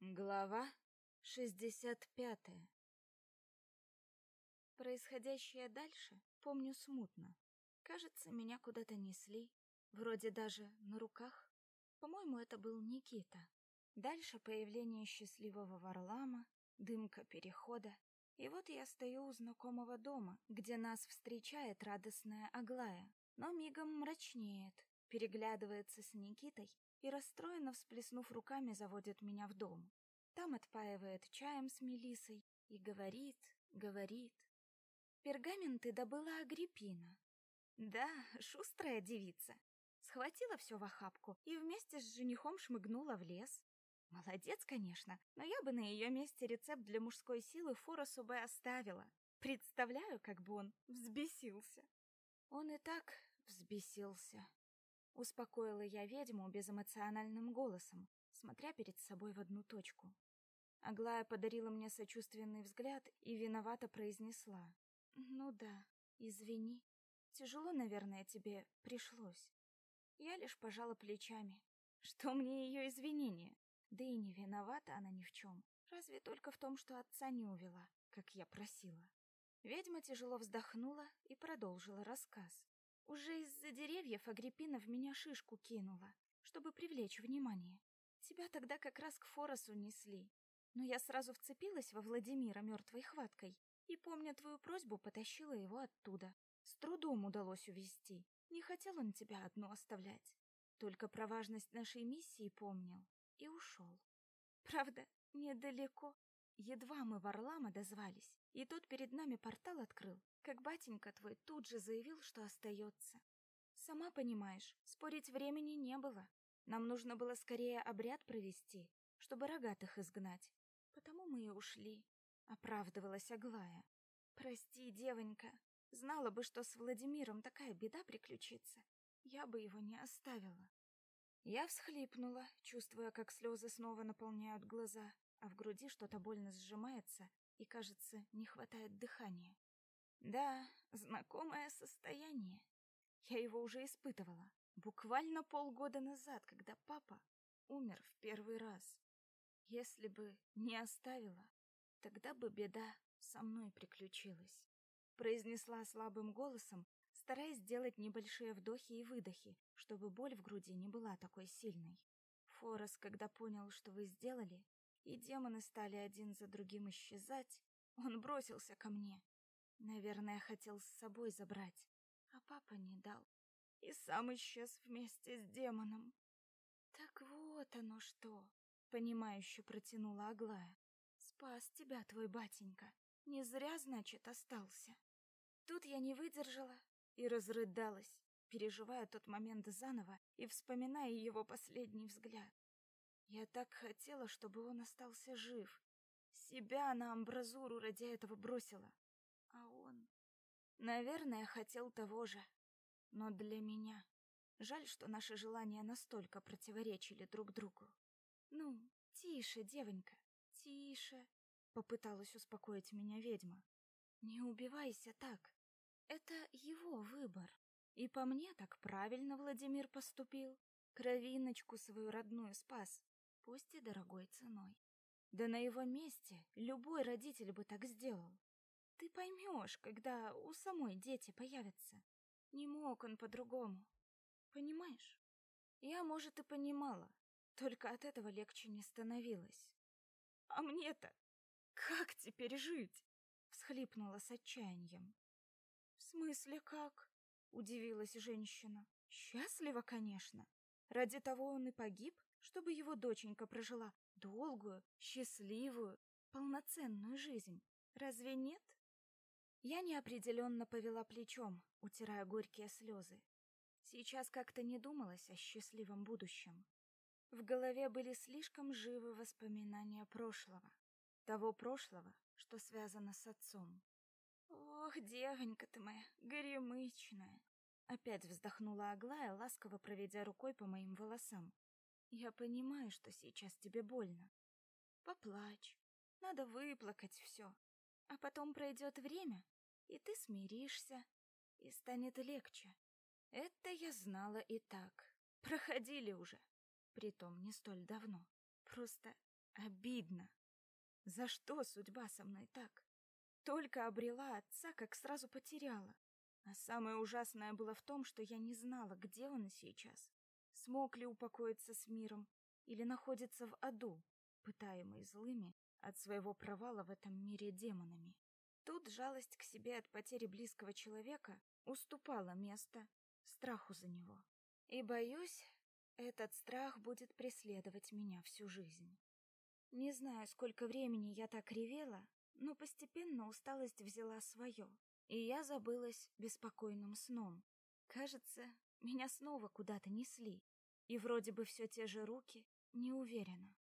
Глава 65 Происходящее дальше помню смутно. Кажется, меня куда-то несли, вроде даже на руках. По-моему, это был Никита. Дальше появление счастливого Варлама, дымка перехода. И вот я стою у знакомого дома, где нас встречает радостная Аглая, но мигом мрачнеет, переглядывается с Никитой и, расстроенно всплеснув руками, заводит меня в дом. Там отпаивает чаем с Мелисой и говорит, говорит. Пергаменты добыла Агриппина. Да, шустрая девица. Схватила все в охапку и вместе с женихом шмыгнула в лес. Молодец, конечно, но я бы на ее месте рецепт для мужской силы Форосу бы оставила. Представляю, как бы он взбесился. Он и так взбесился. Успокоила я ведьму безэмоциональным голосом, смотря перед собой в одну точку. Аглая подарила мне сочувственный взгляд и виновато произнесла. «Ну да, извини. Тяжело, наверное, тебе пришлось». Я лишь пожала плечами. Что мне ее извинения? Да и не виновата она ни в чем. Разве только в том, что отца не увела, как я просила. Ведьма тяжело вздохнула и продолжила рассказ. Уже из-за деревьев Агриппина в меня шишку кинула, чтобы привлечь внимание. Тебя тогда как раз к Форосу несли. Но я сразу вцепилась во Владимира мертвой хваткой и, помня твою просьбу, потащила его оттуда. С трудом удалось увести. Не хотел он тебя одну оставлять. Только про важность нашей миссии помнил и ушел. Правда, недалеко. Едва мы в Орлама дозвались, и тот перед нами портал открыл, как батенька твой тут же заявил, что остается. Сама понимаешь, спорить времени не было. Нам нужно было скорее обряд провести, чтобы рогатых изгнать. Потому мы и ушли, оправдывалась Аглая. Прости, девонька, знала бы, что с Владимиром такая беда приключится, я бы его не оставила. Я всхлипнула, чувствуя, как слезы снова наполняют глаза, а в груди что-то больно сжимается и, кажется, не хватает дыхания. Да, знакомое состояние. Я его уже испытывала, буквально полгода назад, когда папа умер в первый раз. Если бы не оставила, тогда бы беда со мной приключилась. Произнесла слабым голосом, стараясь сделать небольшие вдохи и выдохи, чтобы боль в груди не была такой сильной. Форос, когда понял, что вы сделали, и демоны стали один за другим исчезать, он бросился ко мне. Наверное, хотел с собой забрать, а папа не дал. И сам исчез вместе с демоном. Так вот оно что, понимающе протянула Аглая. Спас тебя твой батенька. Не зря, значит, остался. Тут я не выдержала и разрыдалась, переживая тот момент заново и вспоминая его последний взгляд. Я так хотела, чтобы он остался жив. Себя на амбразуру ради этого бросила. А он, наверное, хотел того же. Но для меня жаль, что наши желания настолько противоречили друг другу. Ну, тише, девонька, тише, попыталась успокоить меня ведьма. Не убивайся так. Это его выбор. И по мне так правильно Владимир поступил. Кровиночку свою родную спас, пусть и дорогой ценой. Да на его месте любой родитель бы так сделал. Ты поймешь, когда у самой дети появятся. Не мог он по-другому. Понимаешь? Я, может, и понимала, только от этого легче не становилось. А мне-то как теперь жить? всхлипнула с отчаянием. В смысле как? Удивилась женщина. Счастливо, конечно. Ради того он и погиб, чтобы его доченька прожила долгую, счастливую, полноценную жизнь. Разве нет? Я неопределенно повела плечом, утирая горькие слезы. Сейчас как-то не думалось о счастливом будущем. В голове были слишком живы воспоминания прошлого, того прошлого, что связано с отцом. Ох, девонька ты моя, горемычная. Опять вздохнула Аглая, ласково проведя рукой по моим волосам. Я понимаю, что сейчас тебе больно. Поплачь. Надо выплакать все. А потом пройдет время, и ты смиришься, и станет легче. Это я знала и так. Проходили уже. Притом не столь давно. Просто Обидно. За что судьба со мной так? Только обрела отца, как сразу потеряла. А самое ужасное было в том, что я не знала, где он сейчас. Смог ли упокоиться с миром или находится в аду, пытаемый злыми от своего провала в этом мире демонами. Тут жалость к себе от потери близкого человека уступала место страху за него. И боюсь, этот страх будет преследовать меня всю жизнь. Не знаю, сколько времени я так ревела, но постепенно усталость взяла свое, и я забылась беспокойным сном. Кажется, меня снова куда-то несли, и вроде бы все те же руки, не уверена.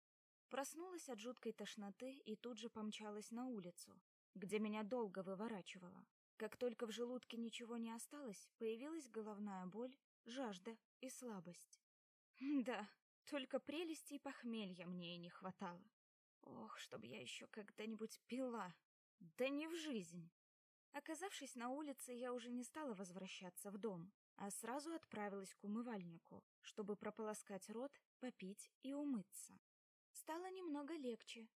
Проснулась от жуткой тошноты и тут же помчалась на улицу, где меня долго выворачивало. Как только в желудке ничего не осталось, появилась головная боль, жажда и слабость. Да, только прелести и похмелья мне и не хватало. Ох, чтобы я еще когда-нибудь пила. Да не в жизнь. Оказавшись на улице, я уже не стала возвращаться в дом, а сразу отправилась к умывальнику, чтобы прополоскать рот, попить и умыться. Стало немного легче.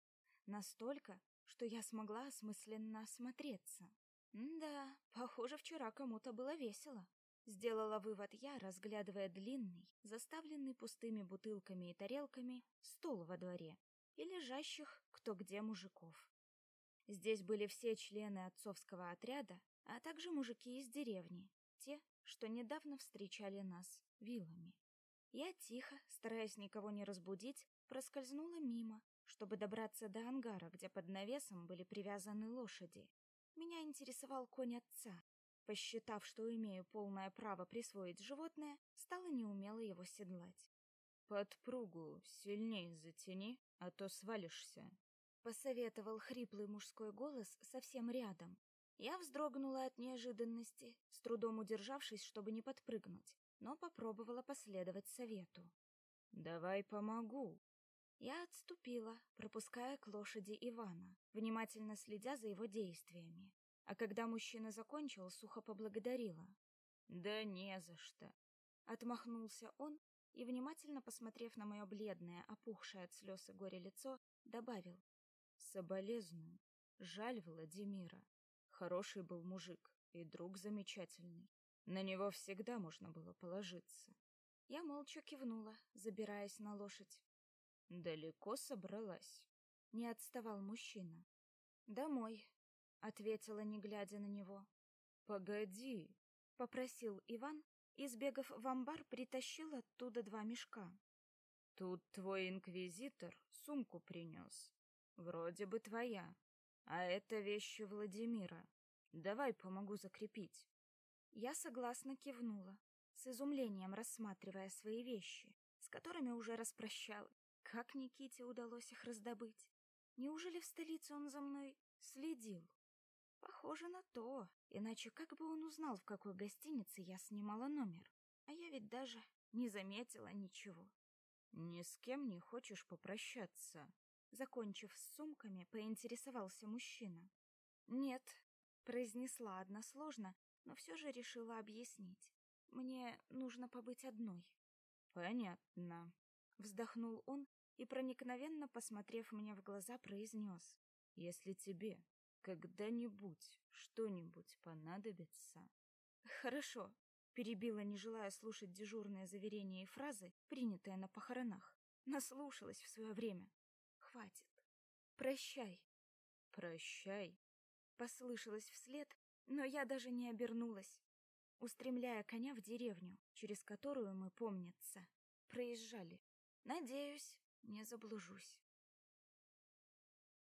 Настолько, что я смогла осмысленно осмотреться. да, похоже, вчера кому-то было весело. Сделала вывод я, разглядывая длинный, заставленный пустыми бутылками и тарелками, стол во дворе и лежащих кто где мужиков. Здесь были все члены отцовского отряда, а также мужики из деревни, те, что недавно встречали нас вилами. Я тихо, стараясь никого не разбудить, проскользнула мимо, чтобы добраться до ангара, где под навесом были привязаны лошади. Меня интересовал конь отца. Посчитав, что имею полное право присвоить животное, стала неумело его седлать. «Подпругу сильнее затяни, а то свалишься», — посоветовал хриплый мужской голос совсем рядом. Я вздрогнула от неожиданности, с трудом удержавшись, чтобы не подпрыгнуть, но попробовала последовать совету. «Давай помогу». Я отступила, пропуская к лошади Ивана, внимательно следя за его действиями. А когда мужчина закончил, сухо поблагодарила. «Да не за что!» Отмахнулся он и, внимательно посмотрев на мое бледное, опухшее от слез и горя лицо, добавил. «Соболезную. Жаль Владимира. Хороший был мужик и друг замечательный. На него всегда можно было положиться». Я молча кивнула, забираясь на лошадь. «Далеко собралась?» Не отставал мужчина. «Домой», — ответила, не глядя на него. «Погоди», — попросил Иван, и, сбегав в амбар, притащил оттуда два мешка. «Тут твой инквизитор сумку принес. Вроде бы твоя. А это вещи Владимира. Давай помогу закрепить». Я согласно кивнула, с изумлением рассматривая свои вещи, с которыми уже распрощалась. Как Никите удалось их раздобыть? Неужели в столице он за мной следил? Похоже на то, иначе как бы он узнал, в какой гостинице я снимала номер? А я ведь даже не заметила ничего. Ни с кем не хочешь попрощаться? Закончив с сумками, поинтересовался мужчина. Нет, произнесла односложно, но все же решила объяснить. Мне нужно побыть одной. Понятно. Вздохнул он и, проникновенно посмотрев мне в глаза, произнес. Если тебе когда-нибудь что-нибудь понадобится? Хорошо, перебила, не желая слушать дежурные заверения и фразы, принятые на похоронах. Наслушалась в свое время. Хватит. Прощай. Прощай. Послышалось вслед, но я даже не обернулась, устремляя коня в деревню, через которую мы, помнится, проезжали. Надеюсь, не заблужусь.